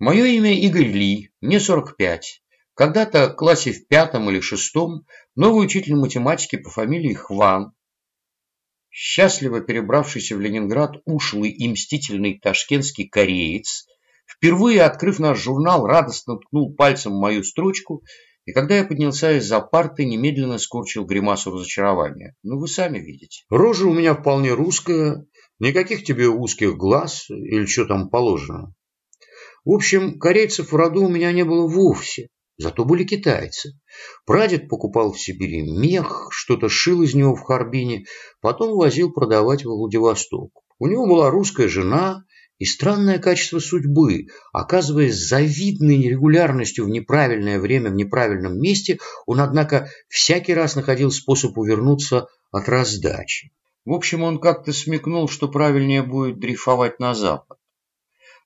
Мое имя Игорь Ли, мне 45. Когда-то в классе в пятом или шестом новый учитель математики по фамилии Хван, счастливо перебравшийся в Ленинград ушлый и мстительный ташкентский кореец, впервые открыв наш журнал, радостно ткнул пальцем в мою строчку, и когда я поднялся из-за парты, немедленно скорчил гримасу разочарования. Ну, вы сами видите. Рожа у меня вполне русская, никаких тебе узких глаз или что там положено. В общем, корейцев в роду у меня не было вовсе, зато были китайцы. Прадед покупал в Сибири мех, что-то шил из него в Харбине, потом возил продавать во Владивосток. У него была русская жена и странное качество судьбы. Оказываясь завидной нерегулярностью в неправильное время в неправильном месте, он, однако, всякий раз находил способ увернуться от раздачи. В общем, он как-то смекнул, что правильнее будет дрейфовать на запад.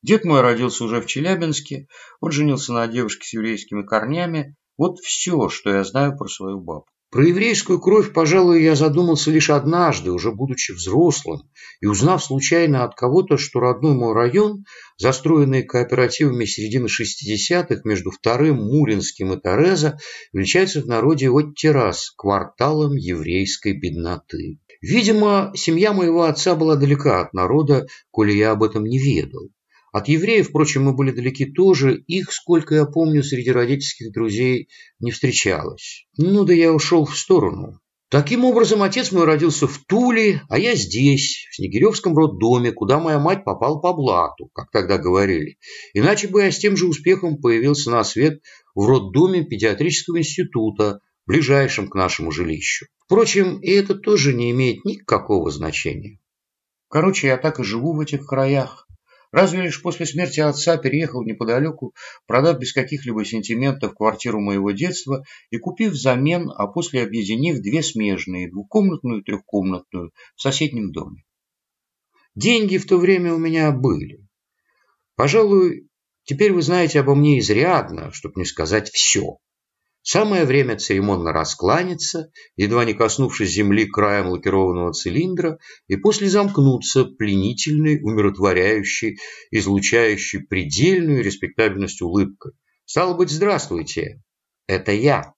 Дед мой родился уже в Челябинске, он женился на девушке с еврейскими корнями. Вот все, что я знаю про свою бабу. Про еврейскую кровь, пожалуй, я задумался лишь однажды, уже будучи взрослым, и узнав случайно от кого-то, что родной мой район, застроенный кооперативами середины 60-х между вторым Муринским и Торезо, величается в народе от террас кварталом еврейской бедноты. Видимо, семья моего отца была далека от народа, коли я об этом не ведал. От евреев, впрочем, мы были далеки тоже, их, сколько я помню, среди родительских друзей не встречалось. Ну да я ушел в сторону. Таким образом, отец мой родился в Туле, а я здесь, в Снегиревском роддоме, куда моя мать попала по блату, как тогда говорили. Иначе бы я с тем же успехом появился на свет в роддоме педиатрического института, ближайшем к нашему жилищу. Впрочем, и это тоже не имеет никакого значения. Короче, я так и живу в этих краях. Разве лишь после смерти отца переехал неподалеку, продав без каких-либо сентиментов квартиру моего детства и купив взамен, а после объединив две смежные, двухкомнатную и трехкомнатную, в соседнем доме. Деньги в то время у меня были. Пожалуй, теперь вы знаете обо мне изрядно, чтобы не сказать все. Самое время церемонно раскланяться, едва не коснувшись земли краем лакированного цилиндра, и после замкнуться пленительной, умиротворяющей, излучающей предельную респектабельность улыбкой. Стало быть, здравствуйте, это я.